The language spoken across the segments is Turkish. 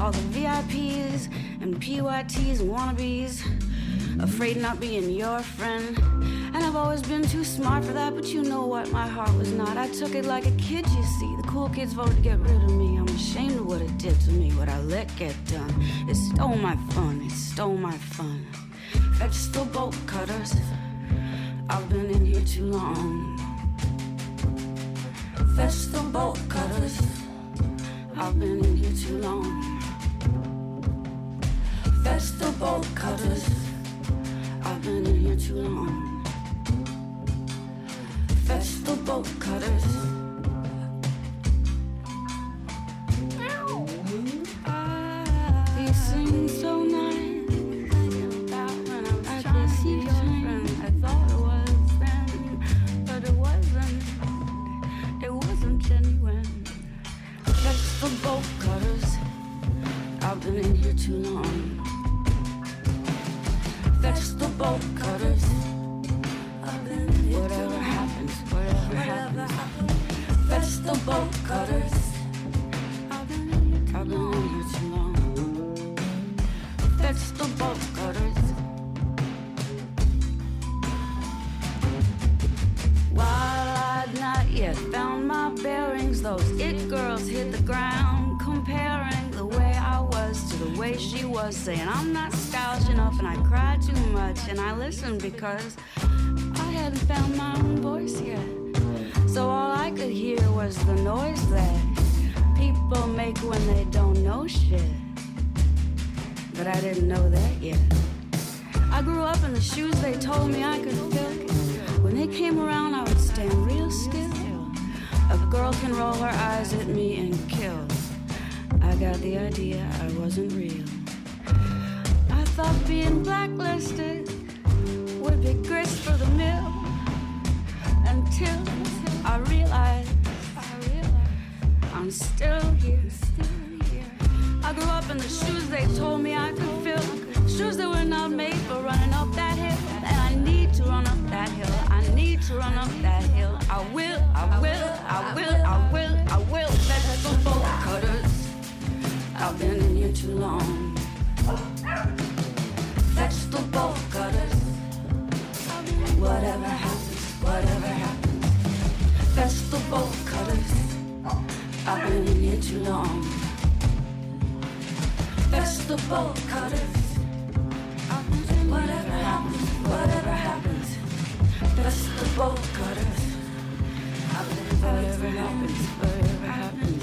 All the VIPs and PYTs and wannabes, afraid of not being your friend. And I've always been too smart for that, but you know what? My heart was not. I took it like a kid, you see. The cool kids voted to get rid of me. I'm ashamed of what it did to me, what I let get done. It stole my fun, it stole my fun. Fetch the bolt cutters. I've been in here too long. Fetch the bolt cutters. I've been in here too long vegetable cutters. I've been in here too long. Vegetable cutters. Because to run up that hill. I will, I will, I will, I will, I will. Fetch the bolt cutters. I've been in here too long. Fetch the bolt cutters. Whatever happens, whatever happens. Fetch the bolt cutters. I've been in here too long. Fetch the bolt cutters. Whatever happens, whatever happens. That's the bulk cutters. earth. Whatever happens, whatever happens.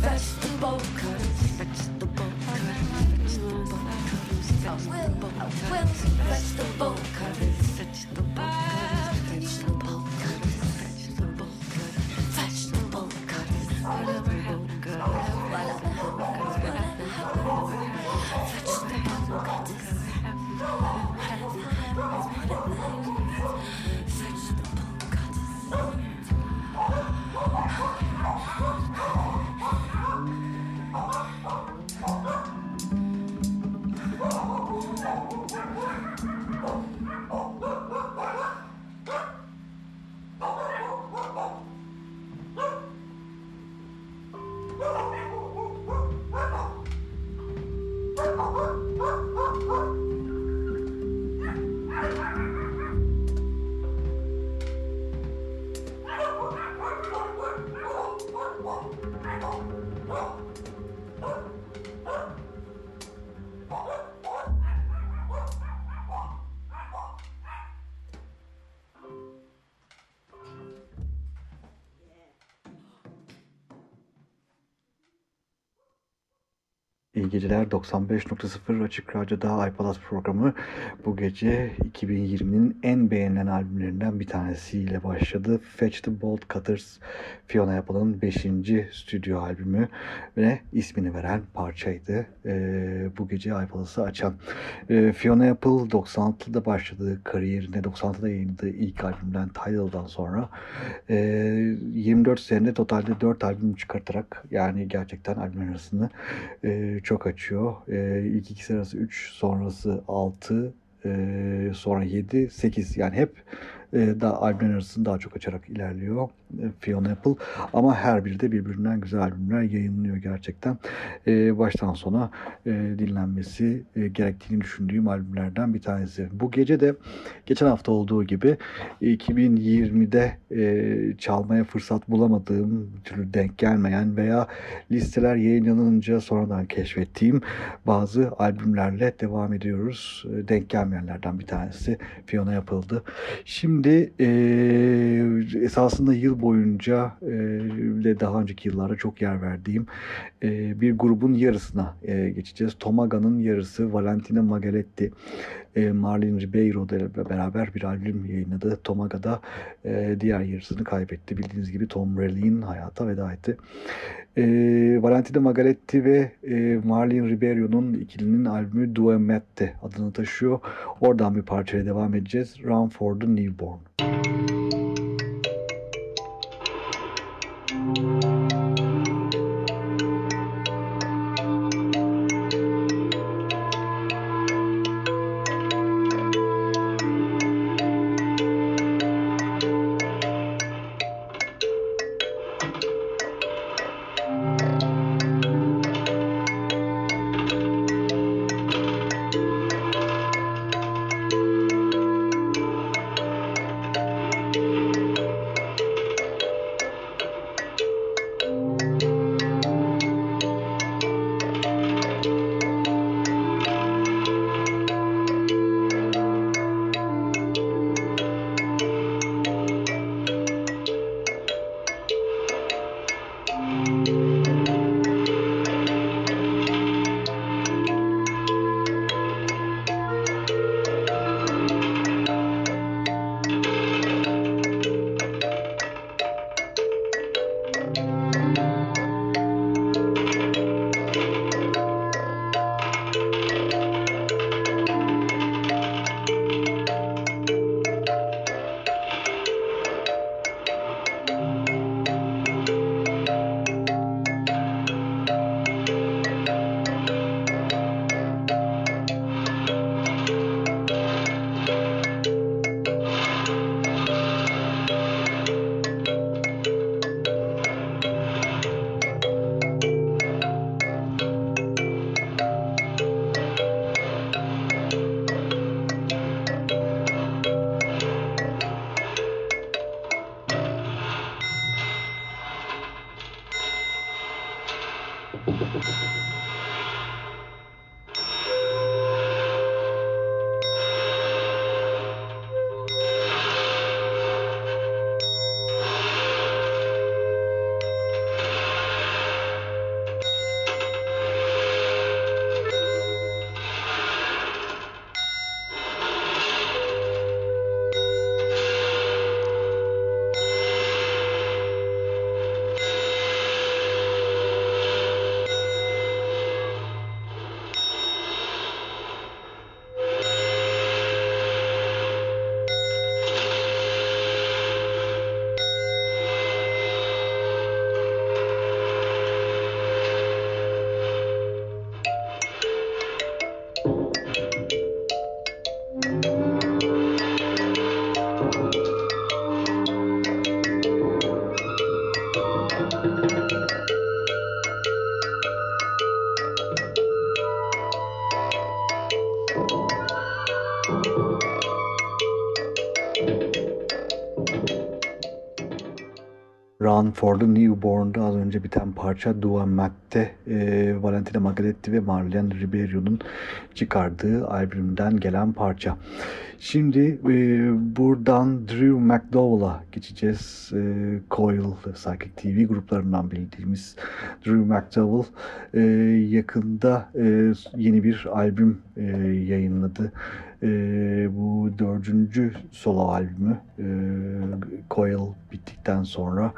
That's the bulk of earth. That's the bulk of. That's the bulk of. That's the bulk of. İyi geceler. 95.0 Açık Radyo'da iPalaz programı bu gece 2020'nin en beğenilen albümlerinden bir tanesiyle başladı. Fetch the Bolt Cutters, Fiona Apple'ın 5. stüdyo albümü ve ismini veren parçaydı. Ee, bu gece iPalaz'ı açan. Ee, Fiona Apple 96'da başladığı kariyerine, 96'da yayınladığı ilk albümden Tidal'dan sonra e, 24 senede totalde 4 albüm çıkartarak yani gerçekten albümler arasını e, çok açıyor. E, ilk ikisi arası 3, sonrası 6, e, sonra 7, 8 yani hep e, daha albümler arasını daha çok açarak ilerliyor e, Fiona Apple. Ama her biri de birbirinden güzel albümler yayınlıyor gerçekten. E, baştan sona e, dinlenmesi e, gerektiğini düşündüğüm albümlerden bir tanesi. Bu gece de geçen hafta olduğu gibi 2020'de e, çalmaya fırsat bulamadığım, türlü denk gelmeyen veya listeler yayınlanınca sonradan keşfettiğim bazı albümlerle devam ediyoruz. Denk gelmeyenlerden bir tanesi Fiona yapıldı. Şimdi e, esasında yıl boyunca ve daha önceki yıllarda çok yer verdiğim e, bir grubun yarısına e, geçeceğiz. Tomaga'nın yarısı Valentina Magaletti. E, Marlene Ribeiro ile beraber bir albüm yayınladı. Tomaga'da e, diğer yarısını kaybetti. Bildiğiniz gibi Tom Relly'in hayata veda etti. E, Valentina Magaletti ve e, Marlene Ribeiro'nun ikilinin albümü Due Mette adını taşıyor. Oradan bir parçaya devam edeceğiz. Run for the Newborn. Run for the Newborn'da az önce biten parça Dua Mac'te e, Valentina Magaletti ve Marlene Ribeiro'nun çıkardığı albümden gelen parça. Şimdi e, buradan Drew McDowell'a geçeceğiz. E, Coil, Psychic TV gruplarından bildiğimiz Drew McDowell e, yakında e, yeni bir albüm e, yayınladı. E, bu dördüncü solo albümü e, Coil bittikten sonra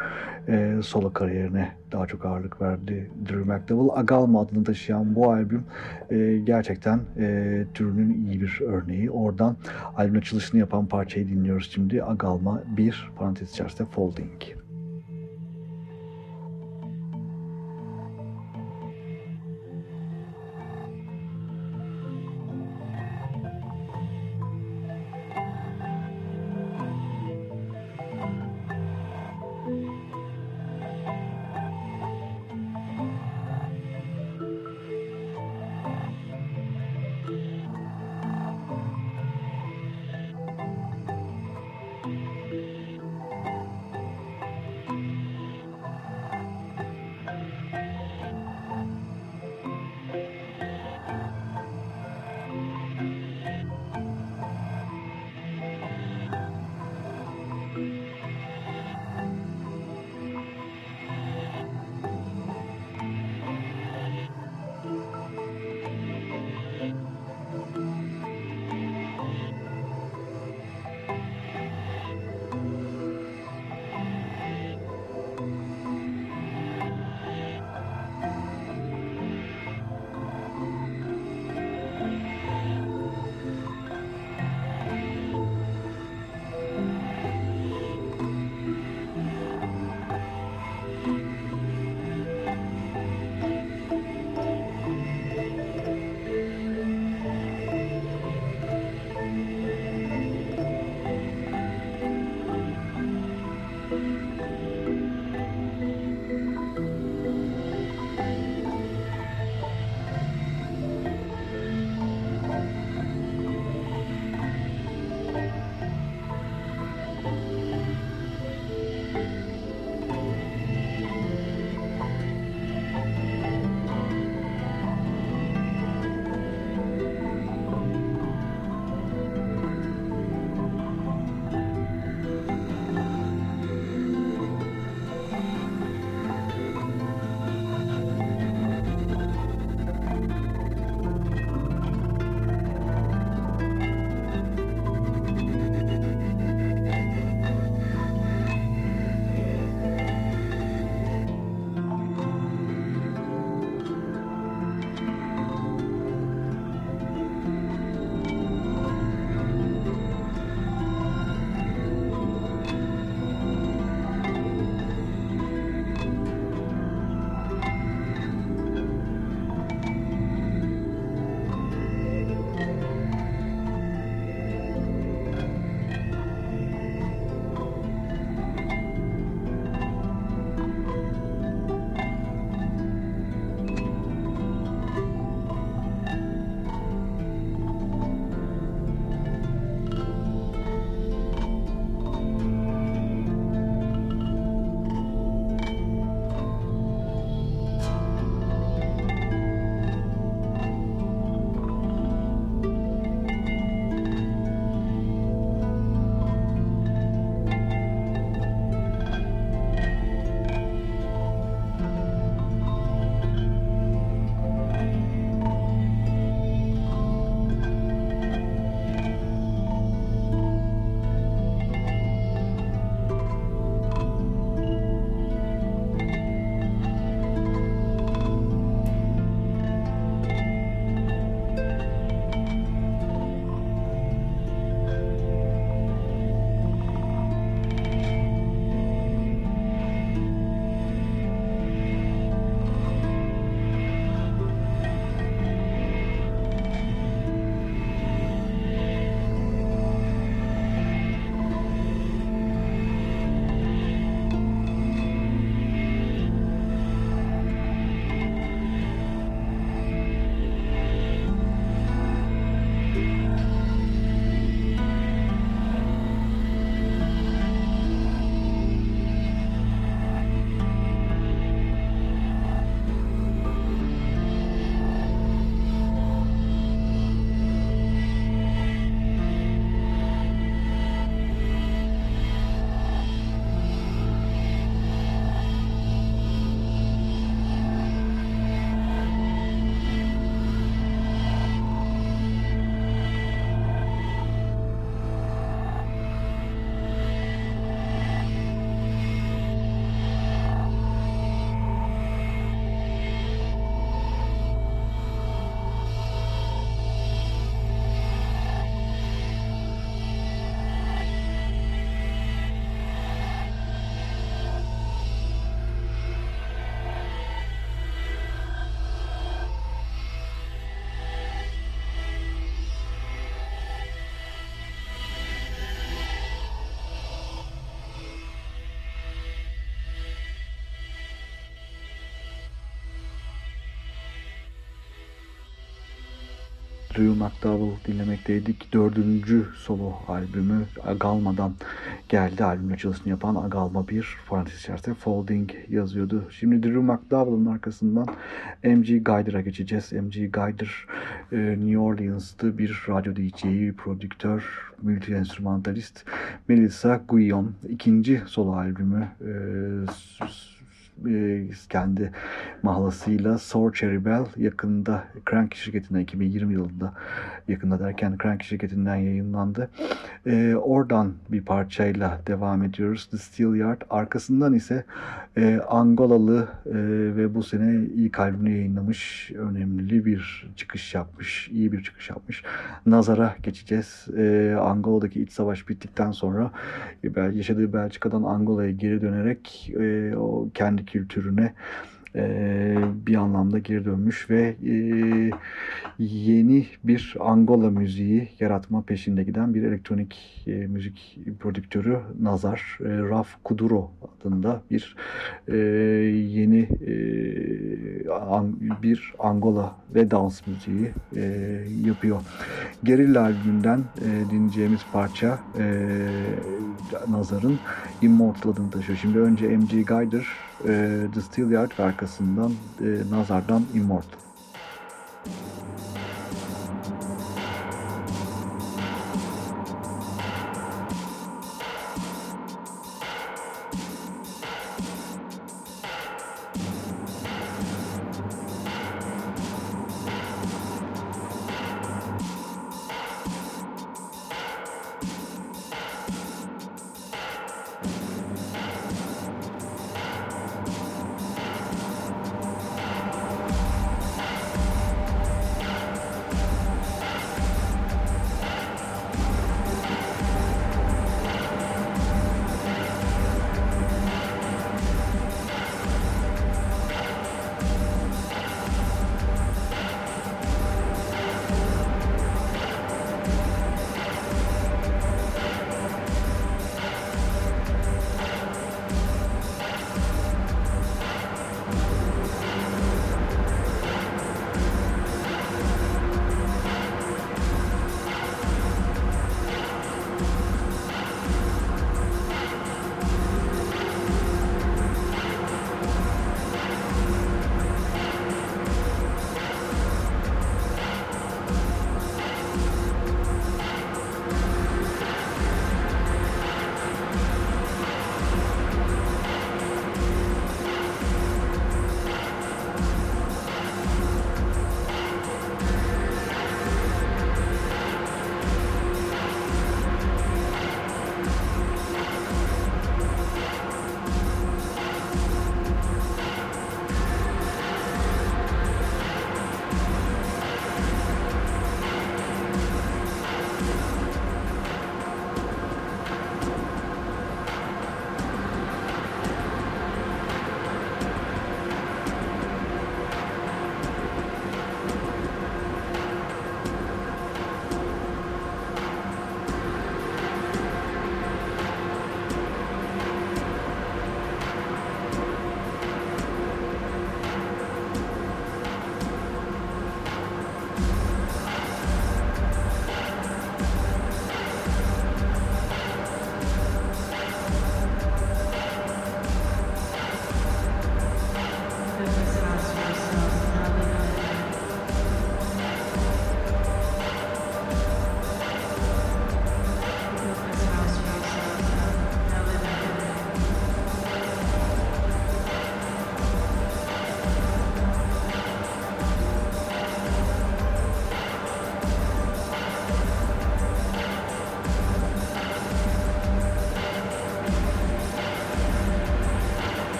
e, solo kariyerine daha çok ağırlık verdi Drew McDowell. Agalma adını taşıyan bu albüm e, gerçekten e, türünün iyi bir örneği. Oradan albüm açılışını yapan parçayı dinliyoruz şimdi. Agalma 1 parantez içerisinde Folding. Drew McDowell dinlemekteydik. Dördüncü solo albümü Agalma'dan geldi. Albümün açılışını yapan Agalma bir parantez içerisinde Folding yazıyordu. Şimdi Drew McDowell'ın arkasından MG Guyder'a geçeceğiz. MG Guyder e, New Orleans'ta bir radyo DJ, prodüktör, multi-enstrümantalist Melissa Guillon. ikinci solo albümü e, e, kendi mahlasıyla Sour Cherry Bell yakında Crank şirketinden 2020 yılında yakında derken Crank şirketinden yayınlandı. E, oradan bir parçayla devam ediyoruz. The Steel Yard. Arkasından ise e, Angolalı e, ve bu sene ilk albümünü yayınlamış önemli bir çıkış yapmış. iyi bir çıkış yapmış. Nazar'a geçeceğiz. E, Angola'daki iç savaş bittikten sonra yaşadığı Belçika'dan Angola'ya geri dönerek e, o kendi kültürüne e, bir anlamda geri dönmüş ve e, yeni bir Angola müziği yaratma peşinde giden bir elektronik e, müzik prodüktörü Nazar Raf Kuduro adında bir yeni bir Angola ve dans müziği yapıyor. Gerilla albümünden e, dinleyeceğimiz parça e, Nazar'ın Immortal adını taşıyor. Şimdi önce MG Guyder e, The Steel Yard ve arkasından e, Nazar'dan Immortal.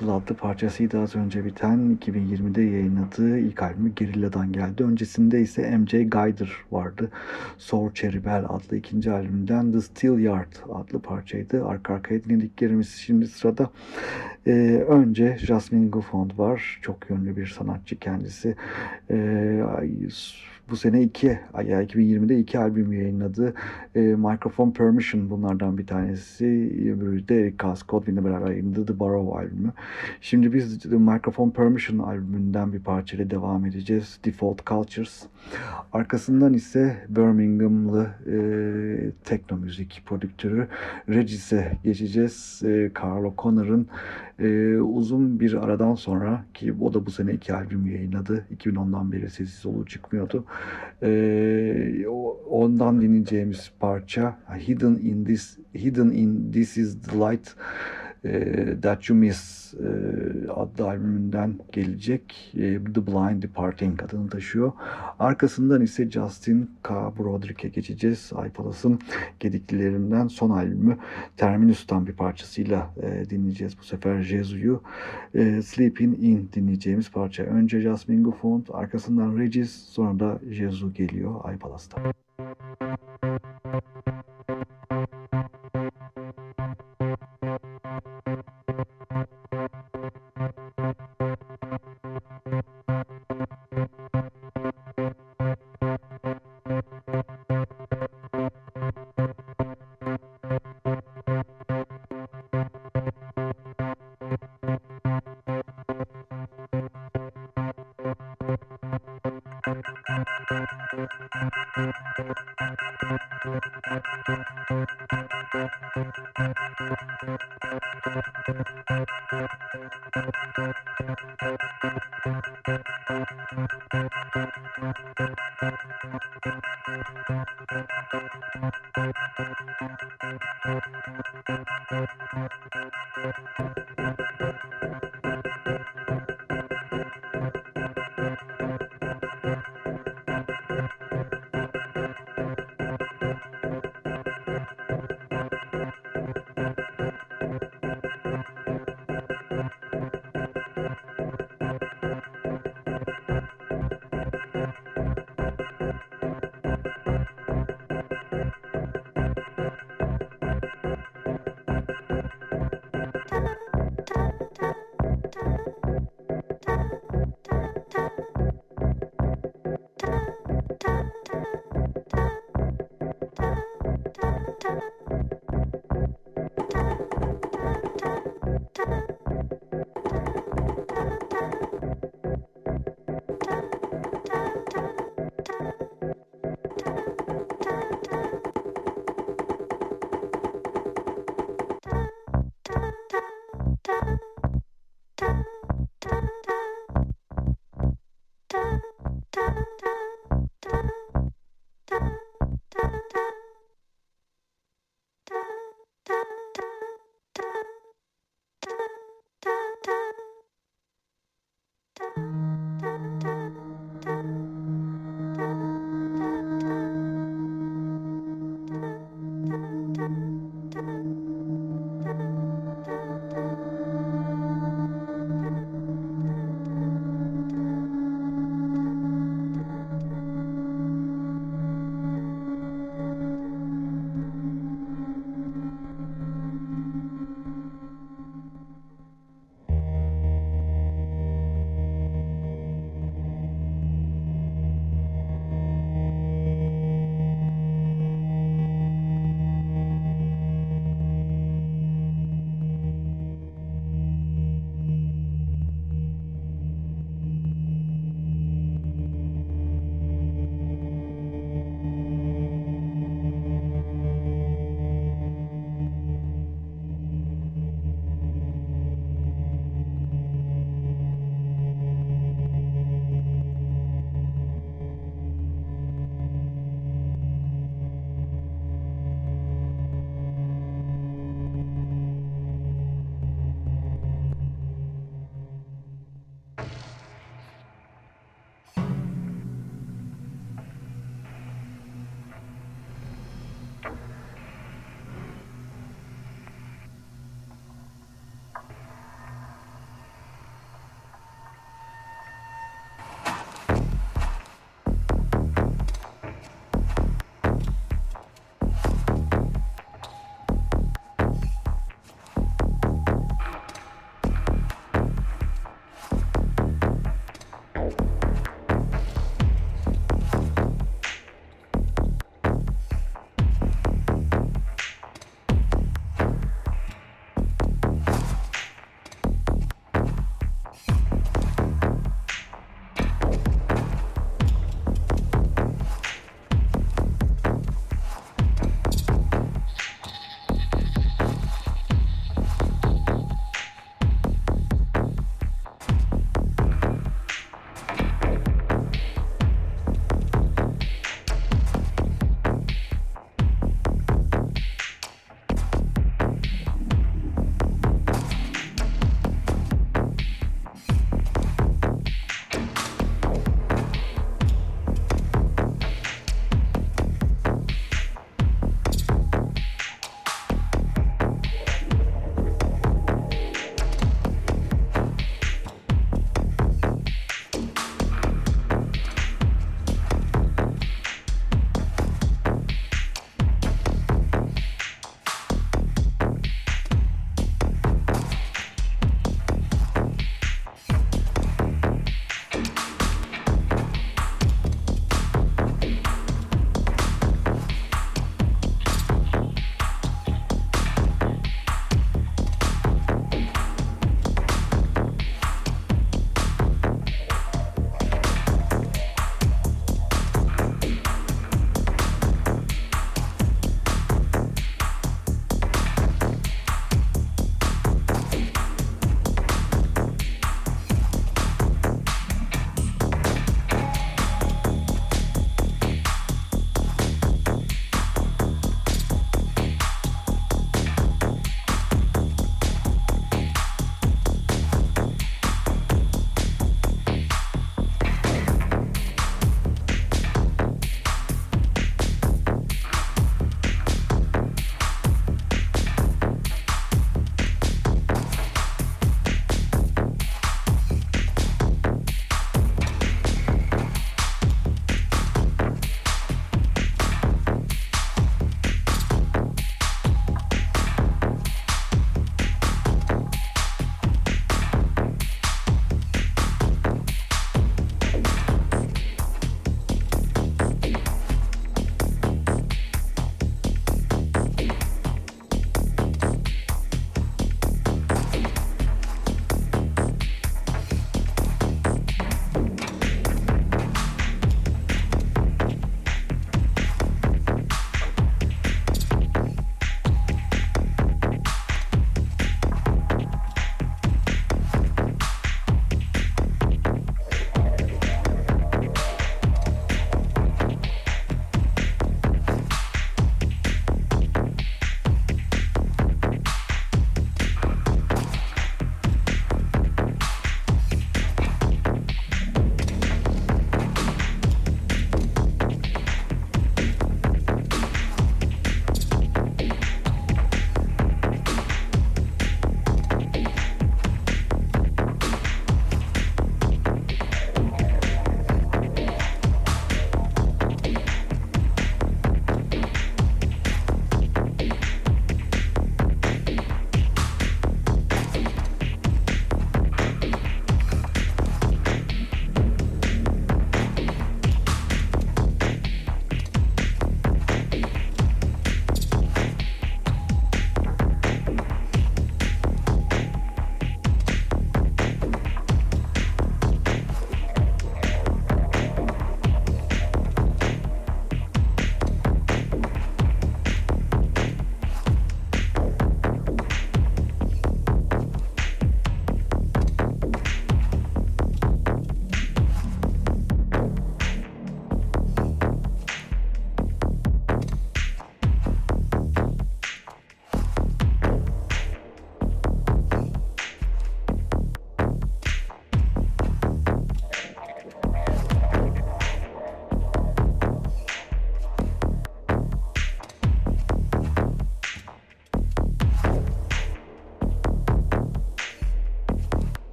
Immortal adlı parçasıydı az önce biten 2020'de yayınladığı ilk albümü Gerilla'dan geldi. Öncesinde ise MJ Guyder vardı. Sour Cherry adlı ikinci albümünden The Steel Yard adlı parçaydı. Arka arkaya dinlediklerimiz şimdi sırada e, önce Jasmine Gufond var. Çok yönlü bir sanatçı kendisi. E, bu sene iki, ya 2020'de iki albüm yayınladı. E, Microphone Permission bunlardan bir tanesi. Öbürü de Eric Godwin'le beraber yayınladığı The Borrow albümü. Şimdi biz The Microphone Permission albümünden bir parçayla devam edeceğiz. Default Cultures. Arkasından ise Birmingham'lı e, tekno müzik prodüktörü Regis'e geçeceğiz. E, Carl O'Connor'ın e, uzun bir aradan sonra ki o da bu sene iki albüm yayınladı. 2010'dan beri sessiz olup çıkmıyordu. E, ondan dinleyeceğimiz parça Hidden in This Hidden in This is the Light That You Miss e, adlı albümünden gelecek e, The Blind Departing adını taşıyor. Arkasından ise Justin K. Broderick'e geçeceğiz. iPalas'ın gediklilerinden son albümü Terminus'tan bir parçasıyla e, dinleyeceğiz bu sefer Jesu'yu. E, Sleeping In dinleyeceğimiz parça. Önce Jasmine Gufond, arkasından Regis, sonra da Jesu geliyor iPalas'ta.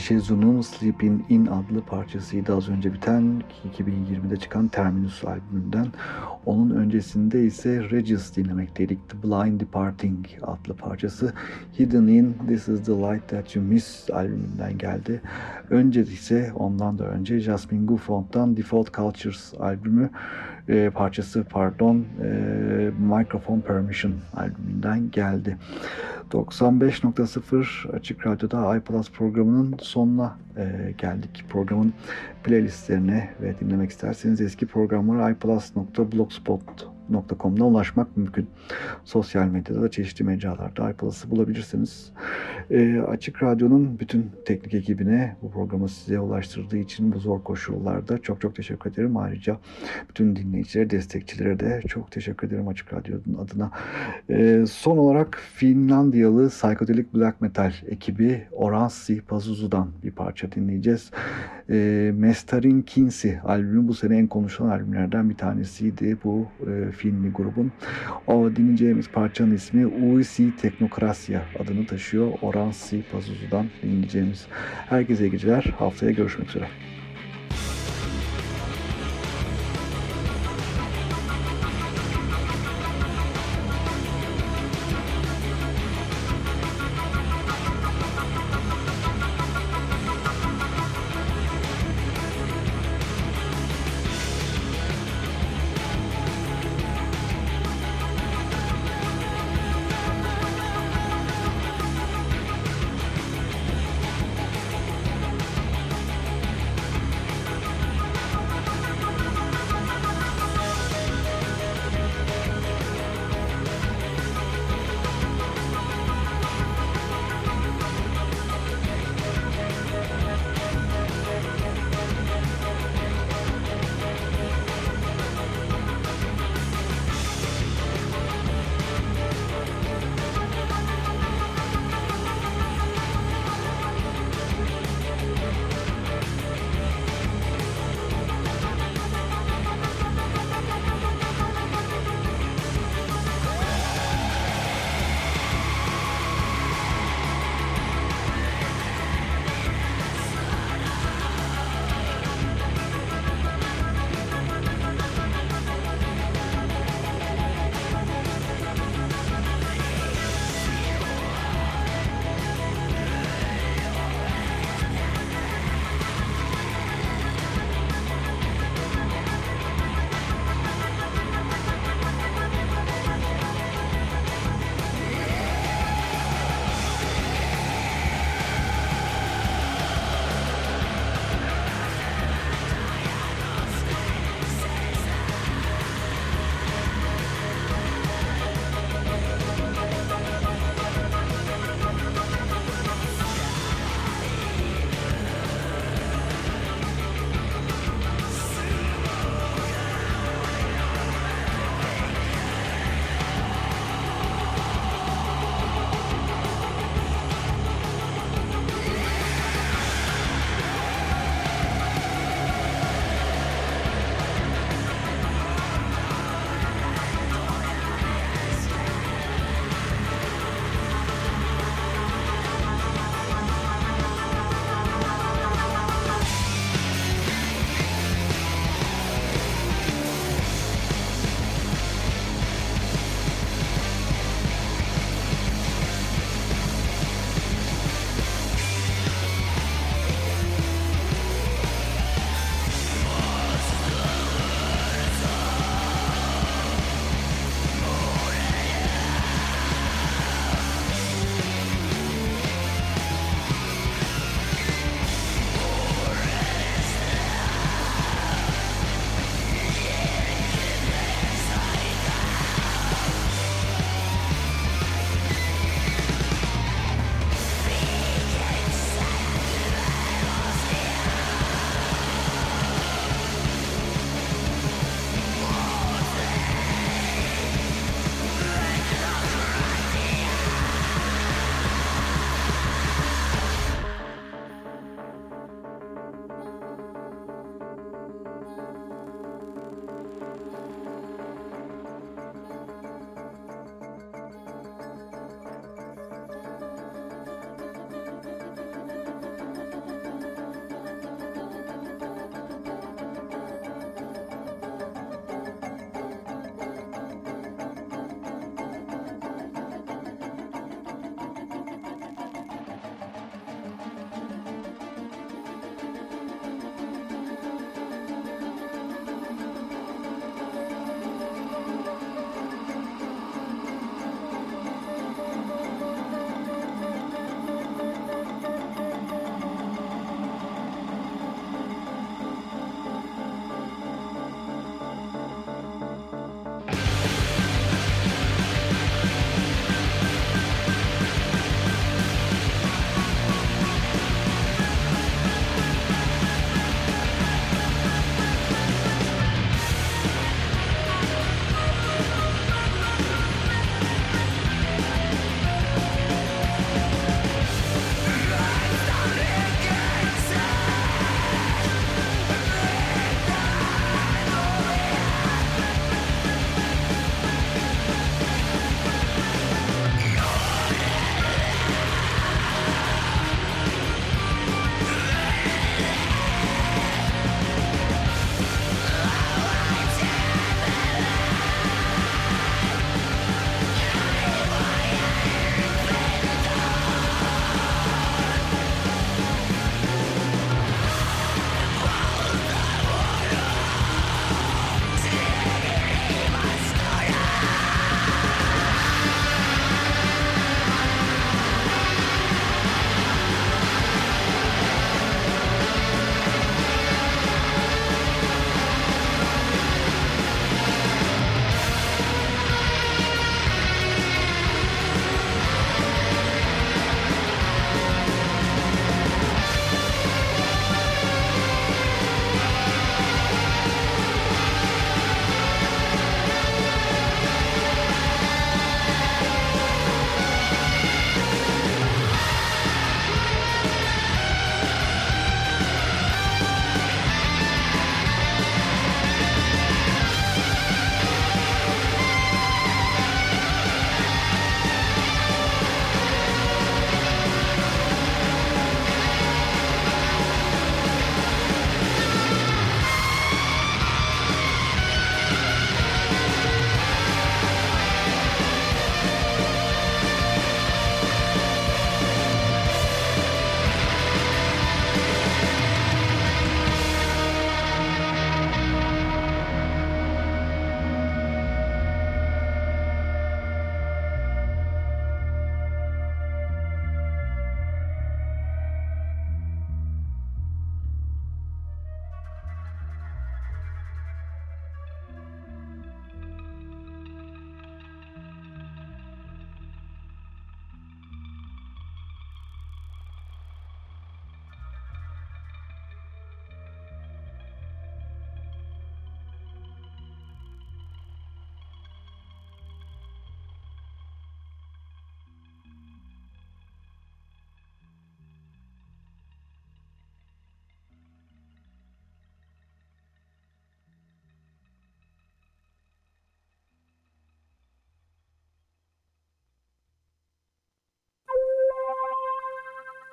Jesu'nun Sleeping In adlı parçasıydı az önce biten 2020'de çıkan Terminus albümünden. Onun öncesinde ise Regis dinlemekteydik. The Blind Departing adlı parçası Hidden In This Is The Light That You Miss albümünden geldi. Önce ise ondan da önce Jasmine Guffont'tan Default Cultures albümü e, parçası pardon e, Microphone Permission albümünden geldi. 95.0 Açık Radyo'da iPlus programının sonuna e, geldik. Programın playlistlerine ve dinlemek isterseniz eski programlara iPlus.blogspot.com'da ulaşmak mümkün. Sosyal medyada da çeşitli mecralarda iPlus'ı bulabilirsiniz. E, Açık Radyo'nun bütün teknik ekibine bu programı size ulaştırdığı için bu zor koşullarda çok çok teşekkür ederim. Ayrıca bütün dinleyicilere, destekçilere de çok teşekkür ederim Açık Radyo'nun adına. E, son olarak Finlandiyalı Psychedelic Black Metal ekibi Oransi Pazuzu'dan bir parça dinleyeceğiz. E, Mestarin Kinsi albümü bu sene en konuşulan albümlerden bir tanesiydi bu e, Finli grubun. O dinleyeceğimiz parçanın ismi Uisi Teknokrasya adını taşıyor. Oransi Pazuzu'dan dinleyeceğimiz. Herkese iyi geceler. Haftaya görüşmek üzere.